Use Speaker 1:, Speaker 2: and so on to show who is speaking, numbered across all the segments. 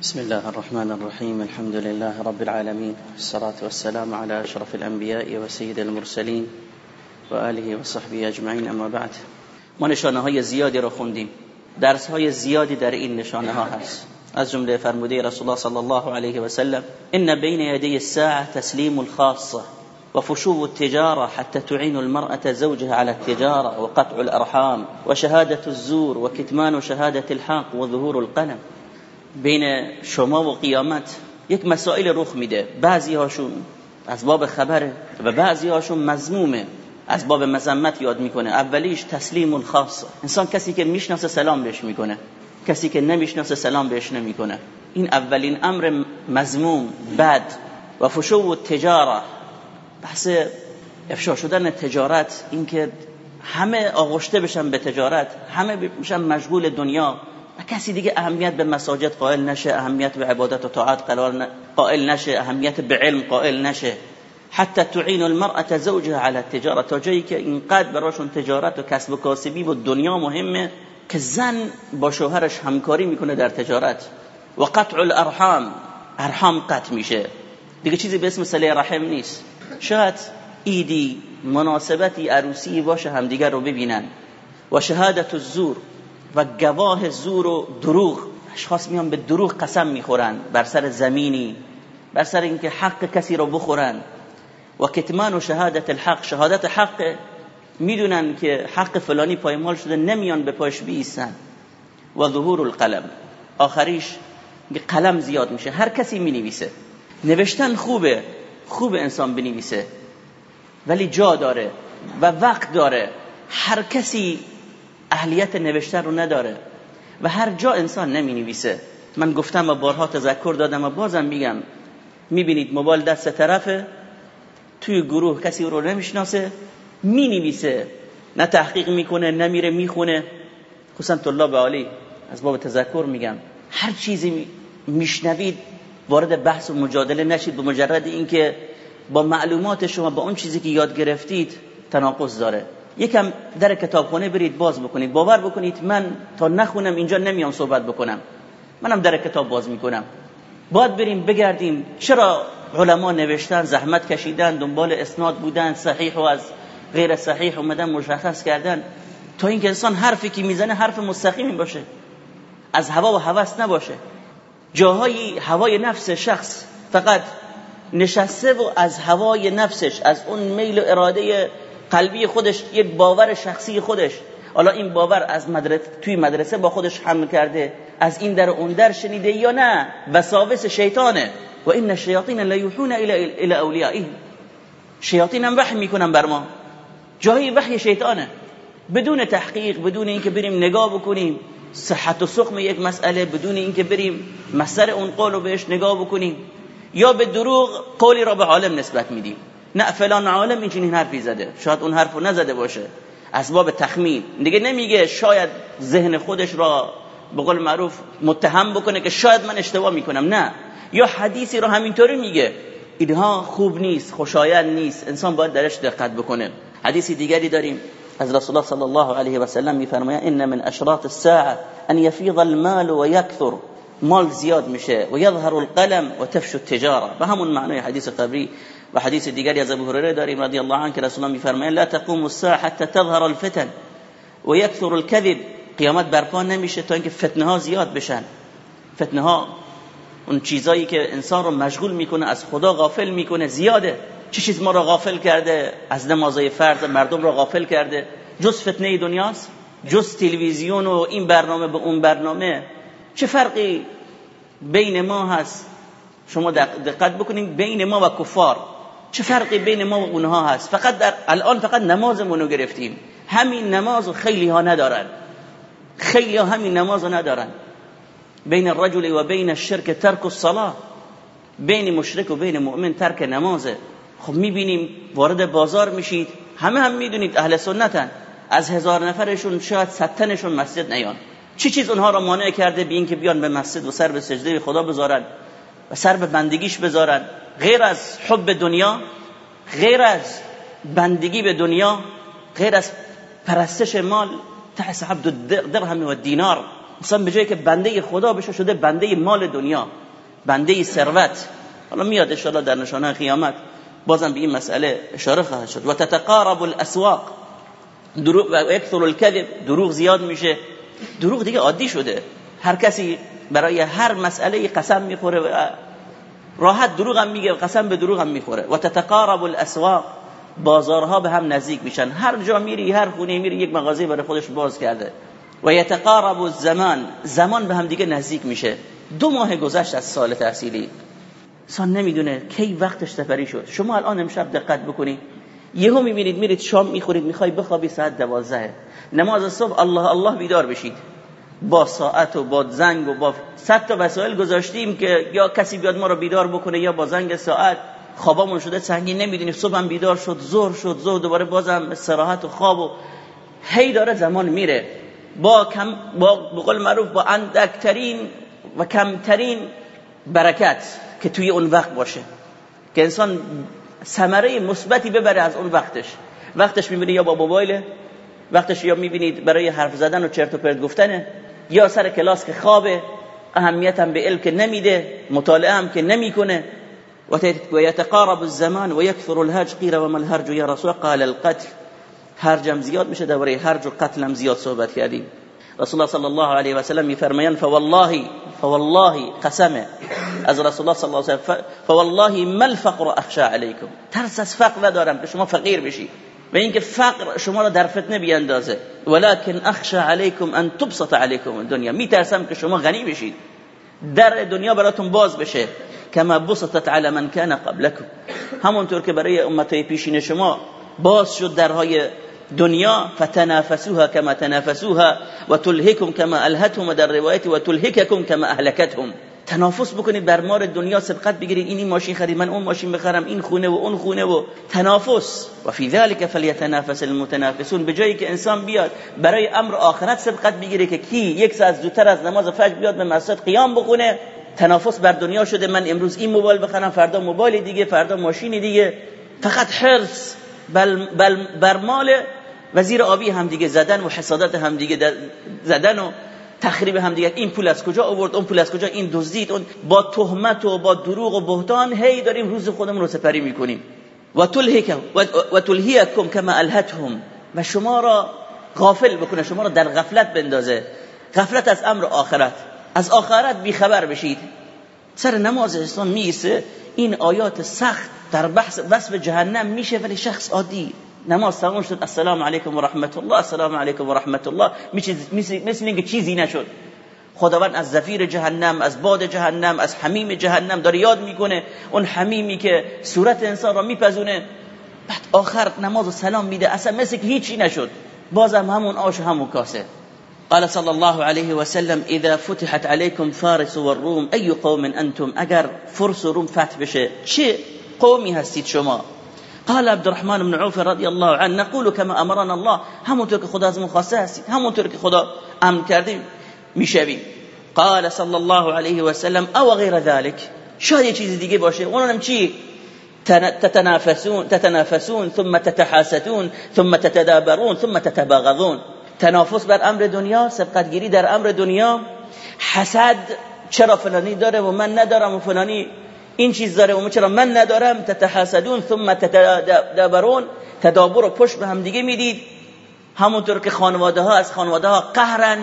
Speaker 1: بسم الله الرحمن الرحيم الحمد لله رب العالمين الصلاة والسلام على أشرف الأنبياء وسيد المرسلين وآله وصحبه أجمعين أما بعد. ما نشانه های زیادی رو خوندیم. درس های زیادی در این نشانه ها هست فرموده رسول الله صلى الله عليه وسلم إن بين يدي الساعة تسليم الخاصة وفشو التجارة حتى تعين المرأة زوجها على التجارة وقطع الأرحام وشهادة الزور وكتمان شهادة الحق وظهور القلم. بین شما و قیامت یک مسائل رخ میده. بعضی هاشون از باب خبره و بعضی هاشون مزمومه از باب مذمت یاد می‌کنه. اولیش تسلیم الخاص انسان کسی که می‌شناسه سلام بهش می‌کنه. کسی که نمی‌شناسه سلام بهش نمی‌کنه. این اولین امر مزموم بد و فشو و تجاره بحث افشا شدن تجارت اینکه همه آغشته بشن به تجارت همه بشن مشغول دنیا. کسی دیگه اهمیت به مساجد قائل نشه اهمیت به عبادت و طاعت قائل نشه اهمیت به علم قائل نشه. حتی تعین المرأة زوجها على التجاره تا جایی که اینقدر براشون تجارت و کسب و کاسبی و دنیا مهمه که زن با شوهرش همکاری می‌کنه در تجارت. و قطع الارحام ارحام قطع میشه. دیگه چیزی به اسم صله رحم نیست. شاید ایدی مناسبتی عروسی باشه همدیگر رو ببینن. و شهادت الزور و گواه زور و دروغ. اشخاص میان به دروغ قسم می‌خورن بر سر زمینی بر سر اینکه حق کسی رو بخورن. و کتمان و شهادت الحق شهادت حق. می‌دونن که حق فلانی پایمال شده نمیان به پاش بیستن. و ظهور القلم. آخریش قلم زیاد میشه. هر کسی می‌نویسه. نوشتن خوبه خوب انسان بنویسه. ولی جا داره و وقت داره. هر کسی اهلیت نوشتن رو نداره و هر جا انسان نمی نویسه من گفتم و بارها تذکر دادم و بازم میگم می‌بینید موبایل دست طرفه توی گروه کسی رو نمی‌شناسه می نویسه نه تحقیق می‌کنه نمیره می‌خونه. خصوصا طلاب عالی از باب تذکر میگم. هر چیزی میشنوید وارد بحث و مجادله نشید به مجرد اینکه با معلومات شما با اون چیزی که یاد گرفتید تناقض داره. یکم در کتابخانه برید باز بکنید. باور بکنید من تا نخونم اینجا نمیام صحبت بکنم. منم در کتاب باز می‌کنم. باید بریم بگردیم چرا علما نوشتن زحمت کشیدن دنبال اسناد بودن صحیح و از غیر صحیح اومدن مشخص کردن. تا اینکه انسان حرفی که می‌زنه حرف مستقیمی باشه. از هوا و هوس نباشه. جاهای هوای نفس شخص فقط نشسته و از هوای نفسش از اون میل و اراده قلبی خودش یک باور شخصی خودش. حالا این باور از مدرسه توی مدرسه با خودش حمل کرده. از این در اون در شنیده یا نه؟ وساوس شیطانه. و این الشیاطین لا یوحون الى اولیائهم شیاطین هم وحی می‌کنن بر ما. جایی وحی شیطانه. بدون تحقیق بدون اینکه بریم نگاه بکنیم. صحت و سقم یک مسئله بدون اینکه بریم مصدر اون قول رو بهش نگاه بکنیم. یا به دروغ قولی را به عالم نسبت میدیم. نه فلان عالم این حرفی زده. شاید اون حرفو نزده باشه. اسباب تخمین. دیگه نمیگه شاید ذهن خودش را به قول معروف متهم بکنه که شاید من اشتباه می‌کنم. نه. یا حدیثی رو همینطوری میگه. اینها خوب نیست خوشایند نیست. انسان باید درش دقت بکنه. حدیثی دیگری داریم. از رسول الله صلی الله علیه و سلم میفرماید ان من اشراط الساعه ان يفيض المال ويكثر مال زیاد میشه و یظهر القلم و تفش التجاره به همون معنای حدیث قبری و حدیث دیگری از ابو هریره داریم رضی الله عنه که رسول الله میفرمایند لا تقوم الساعه حتى تظهر الفتن و الكذب قیامت برپا نمیشه تا اینکه فتنه ها زیاد بشن. فتنه ها اون چیزایی که انسان رو مشغول می‌کنه از خدا غافل می‌کنه زیاده. چه چیز ما رو غافل کرده؟ از نمازهای فرض مردم رو غافل کرده. جز فتنه دنیاست؟ جز تلویزیون و این برنامه به اون برنامه؟ چه فرقی بین ما هست؟ شما دقت بکنید بین ما و کفار چه فرقی بین ما و اونها هست؟ فقط در الان فقط نمازمون رو گرفتیم. همین نماز خیلی ها ندارن. خیلی ها همین نماز ندارن. بین الرجل و بین الشرک ترک الصلاه بین مشرک و بین مؤمن ترک نمازه. خب می‌بینیم وارد بازار میشید. همه هم می‌دونید اهل سنتن. از هزار نفرشون شاید ستنشون مسجد نیان. چی چیز اونها را مانع کرده بی که بیان به مسجد و سر به سجده خدا بذارن؟ و سر به بندگیش بذارن. غیر از حب دنیا غیر از بندگی به دنیا غیر از پرستش مال تحس عبد درهم و دینار انسان به جایی که بنده خدا بشه شده بنده مال دنیا بنده ثروت. حالا میاد ان در نشانه قیامت. بازم به این مسئله اشاره خواهد شد. و تتقارب الاسواق. دروغ و یکثر الكذب دروغ زیاد میشه. دروغ دیگه عادی شده. هر کسی برای هر مسئله قسم می‌خوره و راحت دروغ هم میگه قسم به دروغ هم می‌خوره. و تتقارب الاسواق بازارها به هم نزدیک میشن. هر جا میری هر خونه میری یک مغازه برای خودش باز کرده. و یتقارب الزمان زمان به هم دیگه نزدیک میشه. دو ماه گذشت از سال تحصیلی. انسان نمی‌دونه کی وقتش سفری شد. شما الان امشب دقت بکنید یهو می‌بینید میرید شام می‌خورید می‌خوای بخوابی ساعت دوازده. نماز صبح الله الله بیدار بشید. با ساعت و با زنگ و با صد تا وسایل گذاشتیم که یا کسی بیاد ما رو بیدار بکنه یا با زنگ ساعت. خوابمون شده سنگین نمی‌دونیم. صبحم بیدار شد زور شد زور دوباره بازم استراحت و خواب و هی داره زمان میره. با کم با بقول معروف با اندکترین و کمترین برکت که توی اون وقت باشه. که انسان ثمره مثبتی ببره از اون وقتش. وقتش می‌بینی یا با موبایل وقتش یا می‌بینید برای حرف زدن و چرت و پرت گفتنه یا سر کلاس که خوابه اهمیت هم به علم که نمیده مطالعه هم که نمی‌کنه. و یتقارب الزمان و یکثر الهج قیل و الهرج یا رسول قال القتل. هرجم زیاد میشه درباره هرج و قتل هم زیاد صحبت کردیم. رسول الله صلی الله علیه و سلم میفرمایند فوالله فوالله قسمه از رسول الله صلی الله علیه و سلم فوالله ما الفقر اخشى علیکم. ترس از فقر ندارم که شما فقیر بشید و اینکه فقر شما را در فتنه بیاندازه. ولكن اخشى علیکم ان تبسط علیکم الدنیا. میترسم که شما غنی بشید. در دنیا براتون باز بشه. کما بسطت على من كان قبلكم همونطور که برای امتهای پیشین شما باز شد درهای دنیا فتنافسوها كما تنافسوها و تلهکم كما الهتهم در روایت و تلهککم كما اهلكتهم تنافس بکنید بر مار دنیا سبقت بگیرید. این, ماشین خرید من اون ماشین بخرم این خونه و اون خونه و تنافس. و فی ذلك فلیتنافس المتنافسون. به جایی که انسان بیاد برای امر آخرت سبقت بگیره که کی یک ساعت زودتر از نماز فجر بیاد به مسجد قیام بکنه تنافس بر دنیا شده. من امروز این موبایل بخرم فردا موبایل دیگه فردا ماشین دیگه. فقط حرص. بل, بل بر مال وزیر آبی هم دیگه زدن و حسادت هم دیگه زدن و تخریب هم دیگه این پول از کجا آورد؟ اون پول از کجا؟ این دزدید اون با تهمت و با دروغ و بهتان هی داریم روز خودمون رو سپری می‌کنیم. و تلهیکم کما الهتهم. و شما را غافل بکنه شما را در غفلت بندازه. غفلت از امر آخرت. از آخرت بیخبر بشید. سر نماز اسلام میسه این آیات سخت در بحث وصف جهنم میشه ولی شخص عادی. نماز تمام شد السلام علیکم و رحمت الله السلام علیکم و رحمت الله مثل اینکه چیزی نشد. خداوند از زفیر جهنم از باد جهنم از حمیم جهنم داره یاد می‌کنه. اون حمیمی که صورت انسان را میپزونه بعد آخر نماز و سلام میده. اصلا مثل که هیچی نشد. بازم همون آش همون کاسه. قال صلى الله عليه وسلم اذا فتحت عليكم فارس والروم اي قوم انتم اگر فرس و روم فتح بشه چه قومی هستید شما؟ قال عبد الرحمن بن عوف رضي الله عنه نقول كما امرنا الله همونطور که خدا از خواسته هستید همونطور که خدا امر کردیم می‌شویم. قال صلى الله عليه وسلم او غير ذلك شاید یه چیزی دیگه باشه. اونم چی؟ تتنافسون تتنافسون ثم تتحاسدون ثم تتدابرون ثم تتباغضون. تنافس بر امر دنیا سبقتگیری در امر دنیا. حسد چرا فلانی داره و من ندارم و فلانی این چیز داره و چرا من ندارم؟ تتحاسدون ثم تتدابرون. تدابر و پشت به هم دیگه می‌دید. همونطور که خانواده ها از خانواده ها قهرن.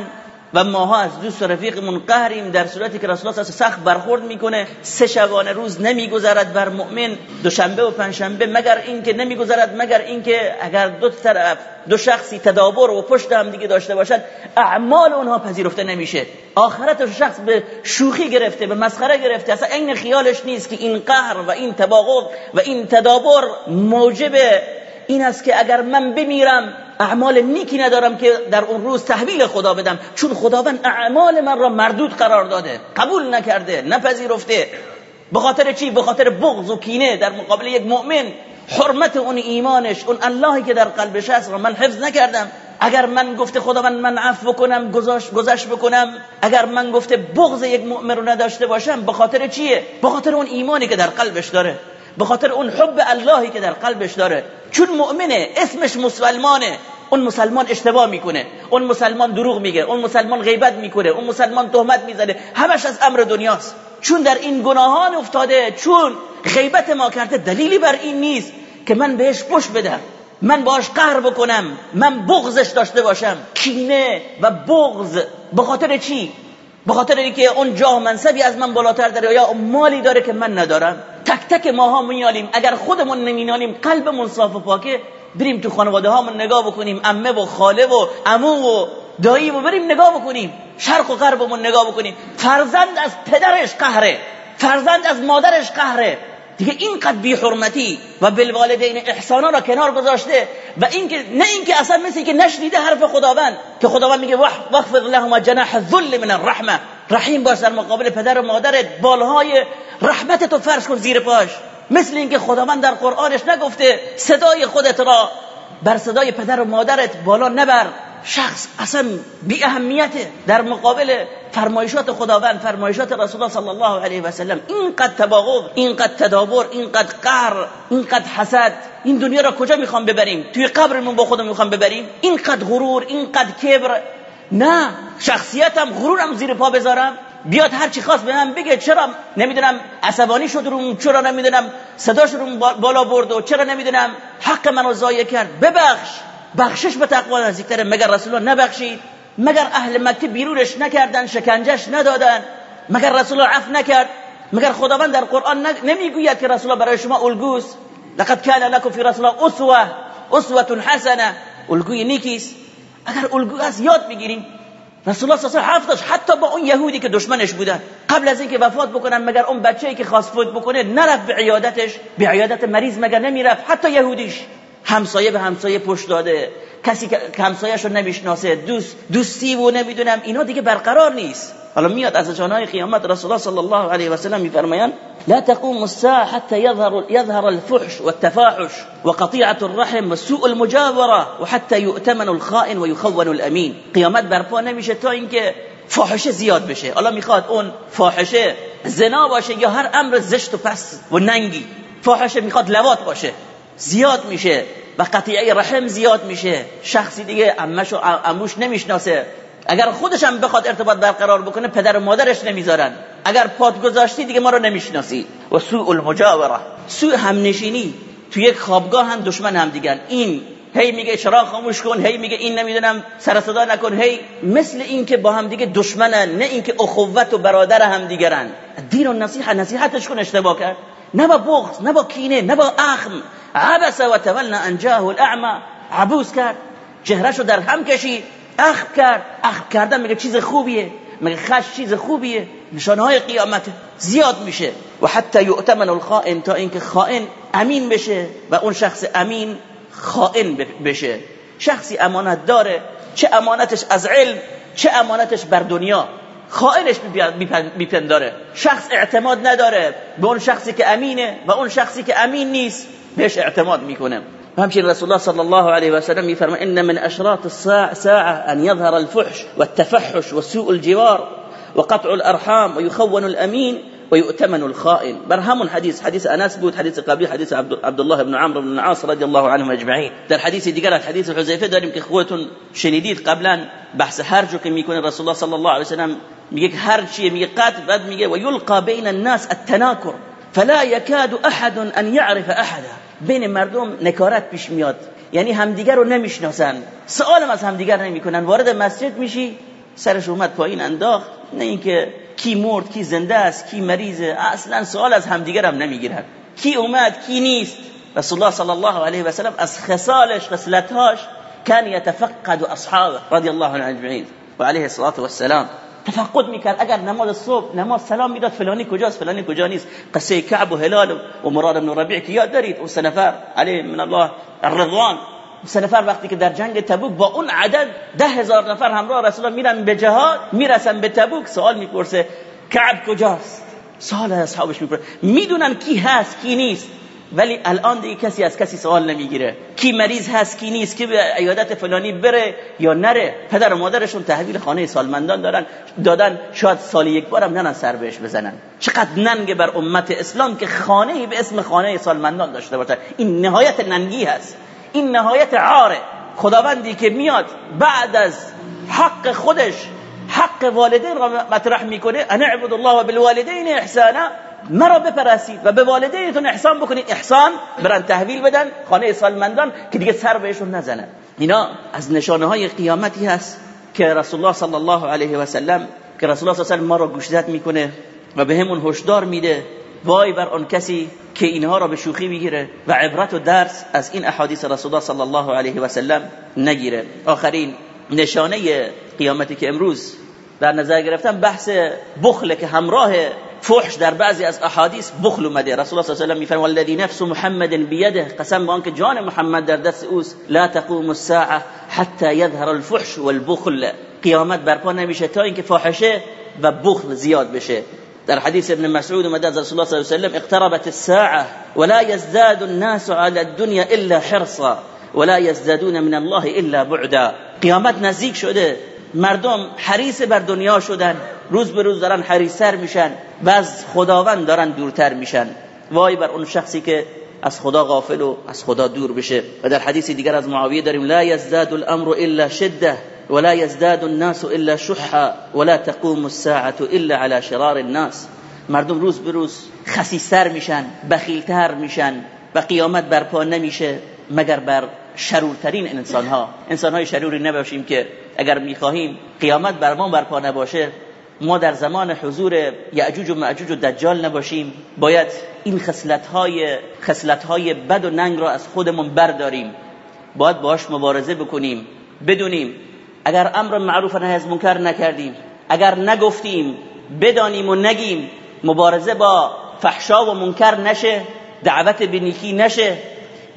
Speaker 1: و ماها از دوست و رفیقمون قهریم در صورتی که رسول الله سخت برخورد می‌کنه. سه شبانه روز نمیگذرد بر مؤمن. دوشنبه و پنجشنبه مگر اینکه نمیگذرد مگر اینکه اگر دو طرف دو شخصی تدابر و پشت هم دیگه داشته باشد اعمال اونها پذیرفته نمیشه. آخرت شخص به شوخی گرفته به مسخره گرفته. اصلا این خیالش نیست که این قهر و این تباغض و این تدابر موجب این است که اگر من بمیرم اعمال نیکی ندارم که در اون روز تحویل خدا بدم. چون خداوند اعمال من را مردود قرار داده قبول نکرده نپذیرفته. به خاطر چی؟ به خاطر بغض و کینه در مقابل یک مؤمن. حرمت اون ایمانش اون اللهی که در قلبش هست را من حفظ نکردم. اگر من گفته خداوند من عفو بکنم گذشت بکنم اگر من گفته بغض یک مؤمن رو نداشته باشم به خاطر چیه؟ به خاطر اون ایمانی که در قلبش داره. به خاطر اون حب اللهی که در قلبش داره. چون مؤمنه اسمش مسلمانه. اون مسلمان اشتباه می‌کنه. اون مسلمان دروغ میگه. اون مسلمان غیبت می‌کنه. اون مسلمان تهمت می‌زنه. همش از امر دنیاست. چون در این گناهان افتاده چون غیبت ما کرده دلیلی بر این نیست که من بهش پشت بدم. من باش قهر بکنم. من بغضش داشته باشم. کینه و بغض. به خاطر چی؟ به خاطر اینکه اون جاه منصبی از من بالاتر داره یا مالی داره که من ندارم. تک تک ماها میالیم اگر خودمون نمینالیم قلبمون صاف و پاکه بریم تو خانواده هامون نگاه بکنیم. امه و خاله و عمو و دایی و بریم نگاه بکنیم. شرق و غربمون نگاه بکنیم. فرزند از پدرش قهره. فرزند از مادرش قهره. دیگه اینقدر بی حرمتی و بالوالدین احسانا را کنار گذاشته و اینکه نه اینکه اصلا مثل که نشنیده حرف خداوند که خداوند میگه وقفض لهما جناح الذل من الرحمه رحیم باش در مقابل پدر و مادرت بالهای رحمت تو فرش کن زیر پاش. مثل اینکه خداوند در قرآنش نگفته صدای خودت را بر صدای پدر و مادرت بالا نبر. شخص اصلا بی اهمیته در مقابل فرمایشات خداوند فرمایشات رسول الله صلی الله علیه و سلم. اینقدر تباغض اینقدر تدابر اینقدر قهر اینقدر حسد. این دنیا را کجا می‌خوام ببریم؟ توی قبرمون با خودمون می‌خوام ببریم؟ اینقدر غرور اینقدر کبر. نه شخصیتم غرورم زیر پا بذارم. بیاد هر چی خواست به من بگه چرا نمی‌دونم عصبانی شد رو چرا نمی‌دونم صداش رو بالا برد و چرا نمی‌دونم حق منو ضایع کرد. ببخش. بخشش به تقوا نزدیکتره. مگر رسول الله نبخشید؟ مگر اهل مکه بیرونش نکردن شکنجش ندادن مگر رسول الله عفو نکرد مگر خداوند در قرآن نمی‌گوید که رسول الله برای شما الگوست؟ لقد كان لكم في رسول الله اسوه اسوه حسنه. الگوی نیکیست. اگر الگو است یاد بگیریم رسول الله صلی الله علیه و حتی با اون یهودی که دشمنش بودن قبل از اینکه وفات بکنن مگر اون بچه‌ای که خواست فوت بکنه نرفت به عیادتش. به عیادت مریض مگر نمی‌رفت؟ حتی یهودیش. همسایه به همسایه پشت داده. کسی که همسایه‌ش رو نمی‌شناسه دوست دوستی و نمی‌دونم اینا دیگه برقرار نیست. حالا میاد از جانای قیامت رسول الله صلی الله علیه و سلم میفرمایند لا تقوم الساعه حتى يظهر يظهر الفحش والتفاحش وقطيعه الرحم وسوء المجاوره وحتى يؤتمن الخائن ويخون الامين قیامت برپا نمیشه تا اینکه فاحشه زیاد بشه. حالا می‌خواد اون فاحشه زنا باشه یا هر امر زشت و پس و ننگی. فاحشه می‌خواد لوات باشه. زیاد میشه و قطیعه رحم زیاد میشه. شخصی دیگه امش و اموش نمی‌شناسه. اگر خودش هم بخواد ارتباط برقرار بکنه پدر و مادرش نمی‌ذارن. اگر پات گذاشتی دیگه ما رو نمی‌شناسی. و سوء المجاوره. سوء همنشینی. تو یک خوابگاه هم دشمن هم دیگر این هی میگه چرا خاموش کن هی میگه این نمی‌دونم سر صدا نکن. هی مثل این که با هم دیگه دشمنن نه اینکه اخوت و برادر هم دیگرن. دین و نصیحت نصیحتش کن اشتباه کرد. نه با بغض نه با کینه نه با اخم. عبس و تولنا ان جاءه الاعمى. عبوس کرد چهرهشو در هم کشید. اخم کرد اخم کردن میگه چیز خوبیه. میگه خش چیز خوبیه. نشانه های قیامت زیاد میشه. و حتی یؤتمن الخائن تا اینکه خائن امین بشه و اون شخص امین خائن بشه. شخصی امانت داره. چه امانتش از علم چه امانتش بر دنیا. خائنش میپنداره. شخص اعتماد نداره به اون شخصی که امینه و اون شخصی که امین نیست. بهش اعتماد می‌کنه. همچنین رسول الله صلى الله عليه وسلم يفرم ان من اشراط الساعه ساعه ان يظهر الفحش والتفحش وسوء الجوار وقطع الارحام ويخون الامين ويؤتمن الخائن. بر همون حدیث حدیث انس بود حدیث قبلی حدیث عبد الله بن عمرو بن العاص رضی الله عنهم اجمعین در حدیث دیگر از حدیث حذیفه داریم که خودتون شنیدید قبلا بحث هرجو که می‌کنه رسول الله صلی الله علیه و سلم میگه هر چی میگه قتل بعد میگه و یلقى بین الناس التناكر فلا يكاد احد ان يعرف احدا. بین مردم نکارت پیش میاد. یعنی همدیگر رو نمی‌شناسن. سوالم از همدیگر نمی‌کنن. وارد مسجد میشی سرش اومد پایین انداخت. نه اینکه کی مرد کی زنده است کی مریضه اصلا سوال از همدیگر هم نمی‌گیرن کی اومد کی نیست. رسول الله صلی الله علیه و سلم از خصالش خصلتهاش كان يتفقد اصحابه رضی الله عنهم اجمعین. و علیه الصلاه والسلام تفقد می‌کرد. اگر نماز صبح نماز سلام می‌داد فلانی کجاست فلانی کجا نیست. قصه کعب و هلال و مراد بن ربیع که یاد دارید اون سنفر علیه من الله الرضوان سه نفر وقتی که در جنگ تبوک با اون عدد ده هزار نفر همراه رسول الله میرن به جهاد می‌رسن به تبوک سوال می‌پرسه کعب کجاست؟ سوال اصحابش می‌پرسه. می‌دونن کی هست کی نیست. ولی الان دیگه کسی از کسی سوال نمی‌گیره. کی مریض هست کی نیست کی به عیادت فلانی بره یا نره. پدر و مادرشون تحویل خانه سالمندان دارن. دادن شاید سالی یک بارم ننن سر بهش بزنن. چقدر ننگ بر امت اسلام که خانه به اسم خانه سالمندان داشته باشه این نهایت ننگی هست. این نهایت عاره. خداوندی که میاد بعد از حق خودش حق والدین را مطرح می‌کنه ان اعبد الله و بالوالدین احسانا. مرا بپرستید و به والدینتون احسان بکنید. احسان برن تحویل بدن خانه سالمندان که دیگه سر بهشون نزنن. اینا از نشانه های قیامتی هست که رسول الله صلی الله علیه و سلم که رسول الله صلی الله علیه و سلم ما را گوشزد می‌کنه و به همون هشدار میده. وای بر آن کسی که اینها را به شوخی بگیره و عبرت و درس از این احادیث رسول الله صلی الله علیه و سلم نگیره. آخرین نشانه قیامتی که امروز در نظر گرفتن بحث بخل که همراه فحش در بعضی از احادیث بخل اومده. رسول الله صلی الله علیه و میفرماید والذی نفس محمد بیده. قسم به آنکه جان محمد در دست اوست. لا تقوم الساعه حتى يظهر الفحش والبخل. قیامت برپا نمیشه تا اینکه فاحشه و بخل زیاد بشه. در حديث ابن مسعود ومدى رسول الله صلى الله عليه وسلم اقتربت الساعة ولا يزداد الناس على الدنيا إلا حرصا ولا يزدادون من الله إلا بعدا. قیامت نزدیک شده. مردم حریص بر دنیا شدن روز به روز دارن حریصتر میشن و از خداوند دارن دورتر میشن. وای بر اون شخصی که از خدا غافل و از خدا دور بشه. و در حدیث دیگر از معاویه داریم لا يزداد الامر الا شده. ولا يزداد الناس الا شحا ولا تقوم الساعه الا على شرار الناس. مردم روز به روز خسیستر میشن بخیلتر میشن و قیامت برپا نمیشه مگر بر شرورترین انسان ها انسان های شروری نباشیم که اگر می‌خواهیم قیامت بر ما برپا نباشه ما در زمان حضور یعجوج و معجوج و دجال نباشیم. باید این خصلت های خصلت های بد و ننگ را از خودمون برداریم. باید باش مبارزه بکنیم بدونیم اگر امر معروف نهی از منکر نکردیم اگر نگفتیم بدانیم و نگیم مبارزه با فحشا و منکر نشه دعوت به نیکی نشه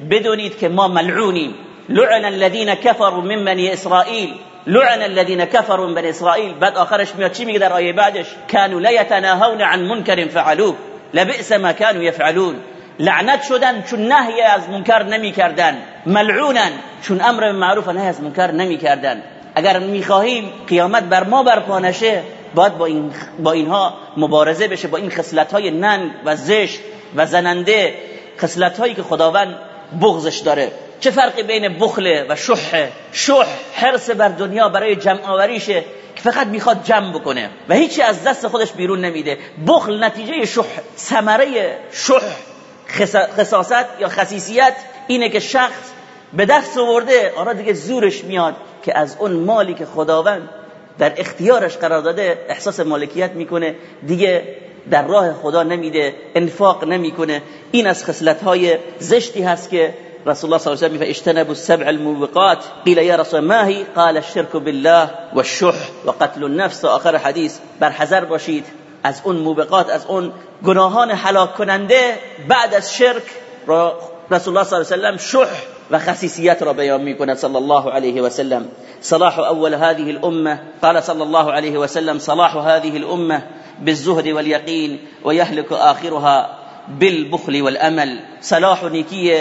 Speaker 1: بدونید که ما ملعونیم. لعن الذين كفروا من بني اسرائيل لعن الذين كفروا من بني اسرائيل بعد آخرش میاد چی میگه در آیه بعدش؟ كانوا لا يتناهون عن منكر فعلوه. لبئس ما كانوا يفعلون لعنت شدن چون نهی از منکر نمی کردن ملعونن چون امر معروف نهی از منکر نمی کردن اگر می‌خواهیم قیامت بر ما برپا نشه باید با, این با اینها مبارزه بشه با این خصلت های ننگ و زشت و زننده خصلت هایی که خداوند بغضش داره. چه فرقی بین بخل و شح؟ شح حرس بر دنیا برای جمع آوریشه که فقط می‌خواد جمع بکنه و هیچی از دست خودش بیرون نمیده. بخل نتیجه شح ثمره شح خصاصت یا خصیصیت اینه که شخص به دست آورده آره دیگه زورش میاد که از اون مالی که خداوند در اختیارش قرار داده احساس مالکیت می‌کنه. دیگه در راه خدا نمیده انفاق نمی‌کنه. این از خصلت های زشتی هست که رسول الله صلی الله علیه و سلم اجتنبوا السبع الموبقات. قیل یا رسول ما هی؟ قال الشرك بالله والشح وقتل النفس. آخر حدیث بر حذر باشید از اون موبقات از اون گناهان هلاک کننده بعد از شرک. رسول الله صلی الله علیه و سلم شح و خصیصیت را بیان می‌کند صلی الله علیه و سلم. صلاح اول هذه الامه قال صلی الله علیه و سلم صلاح هذه الامه بالزهد واليقين ويهلك آخرها بالبخل والامل صلاح و نیکی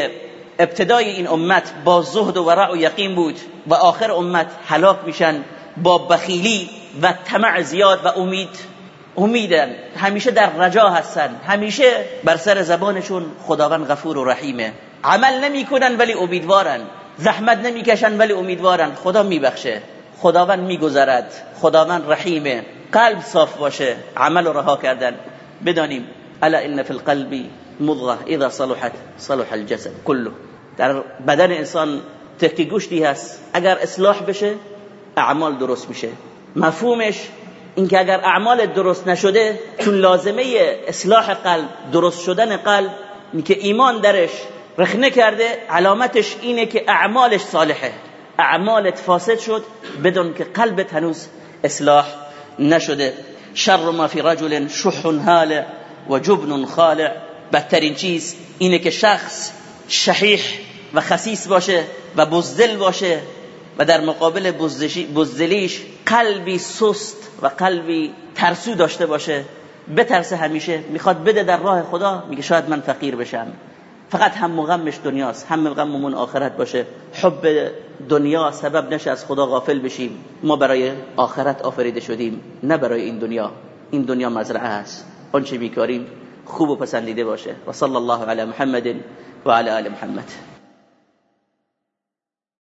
Speaker 1: ابتدای این امت با زهد و ورع و یقین بود و آخر امت هلاک میشن با بخیلی و طمع زیاد و امید. امیدن. همیشه در رجا هستن. همیشه بر سر زبانشون خداوند غفور و رحیمه. عمل نمی‌کنن ولی امیدوارن. زحمت نمی‌کشن ولی امیدوارن. خدا میبخشه. خداوند میگذرد. خداوند رحیمه. قلب صاف باشه. عمل رها کردن. بدانیم. الا ان فی القلب مضغه. اذا صلحت صلح الجسد كله در بدن انسان تکی گوشتی هست. اگر اصلاح بشه اعمال درست میشه. مفهومش اینکه اگر اعمال درست نشده چون لازمه اصلاح قلب درست شدن قلب که ایمان درش رخنه کرده علامتش اینه که اعمالش صالحه. اعمالت فاسد شد بدون که قلبت هنوز اصلاح نشده. شر ما فی رجل شح هالع و جبن خالع. بدترین چیز اینه که شخص شحیح و خسیس باشه و بزدل باشه و در مقابل بزدلیش قلبی سست و قلبی ترسو داشته باشه. بترسه همیشه. می‌خواد بده در راه خدا. میگه شاید من فقیر بشم. فقط هم مغمش دنیاست هم غممون آخرت باشه. حب دنیا سبب نشه از خدا غافل بشیم. ما برای آخرت آفریده شدیم نه برای این دنیا. این دنیا مزرعه است. آنچه بیکاریم خوب و پسندیده باشه. و صلی الله علی محمد و علی آل محمد.